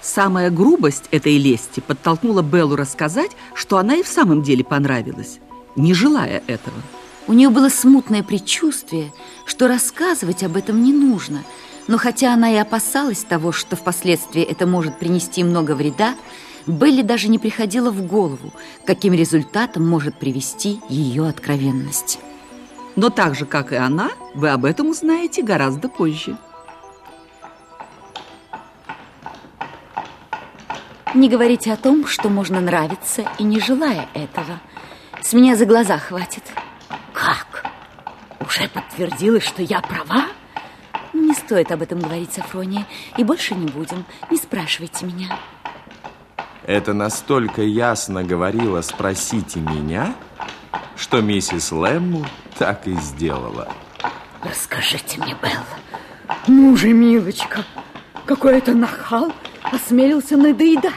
Самая грубость этой лести подтолкнула Беллу рассказать, что она и в самом деле понравилась, не желая этого. У нее было смутное предчувствие, что рассказывать об этом не нужно. Но хотя она и опасалась того, что впоследствии это может принести много вреда, Белли даже не приходило в голову, каким результатом может привести ее откровенность. Но так же, как и она, вы об этом узнаете гораздо позже. Не говорите о том, что можно нравиться и не желая этого. С меня за глаза хватит. Как? Уже подтвердилось, что я права? Не стоит об этом говорить, Сафрония, и больше не будем. Не спрашивайте меня. Это настолько ясно говорила «спросите меня», что миссис Лэмму так и сделала. Расскажите мне, Белла. Ну же, милочка, какой это нахал осмелился надоедать,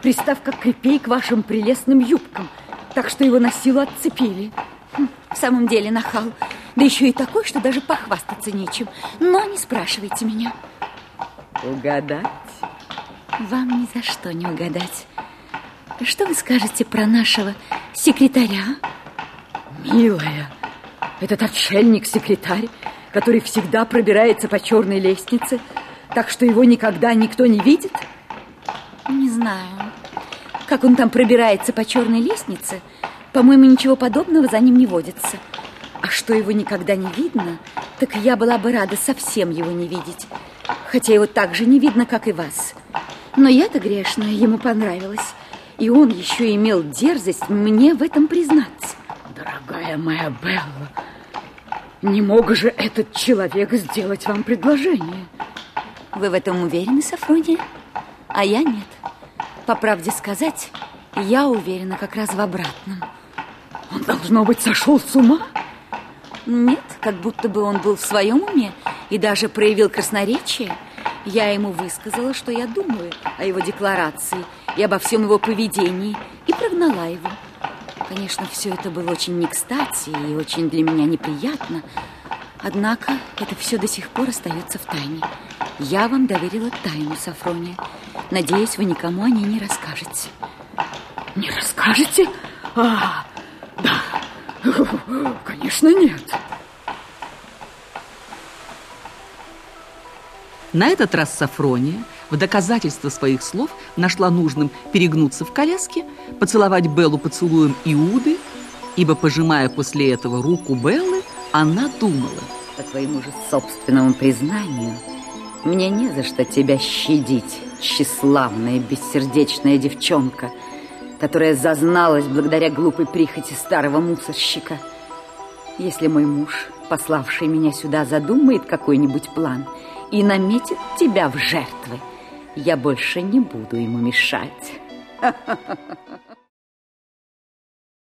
пристав как крепей к вашим прелестным юбкам, так что его на силу отцепили. Хм, в самом деле нахал, да еще и такой, что даже похвастаться нечем. Но не спрашивайте меня. Угадать? Вам ни за что не угадать. Что вы скажете про нашего секретаря? Милая, этот отшельник-секретарь, который всегда пробирается по черной лестнице, так что его никогда никто не видит? Не знаю. Как он там пробирается по черной лестнице, по-моему, ничего подобного за ним не водится. А что его никогда не видно, так я была бы рада совсем его не видеть. Хотя его так же не видно, как и вас. Но я-то грешная, ему понравилось. И он еще имел дерзость мне в этом признаться. Дорогая моя Белла, не мог же этот человек сделать вам предложение? Вы в этом уверены, Сафрония? А я нет. По правде сказать, я уверена как раз в обратном. Он, должно быть, сошел с ума? Нет, как будто бы он был в своем уме и даже проявил красноречие. Я ему высказала, что я думаю о его декларации и обо всем его поведении, и прогнала его. Конечно, все это было очень не кстати и очень для меня неприятно, однако это все до сих пор остается в тайне. Я вам доверила тайну, Сафрония. Надеюсь, вы никому о ней не расскажете. Не расскажете? А, да, конечно, нет. На этот раз Сафрония в доказательство своих слов нашла нужным перегнуться в коляске, поцеловать Беллу поцелуем Иуды, ибо, пожимая после этого руку Беллы, она думала. По твоему же собственному признанию, мне не за что тебя щадить, тщеславная, бессердечная девчонка, которая зазналась благодаря глупой прихоти старого мусорщика. Если мой муж, пославший меня сюда, задумает какой-нибудь план и наметит тебя в жертвы, я больше не буду ему мешать.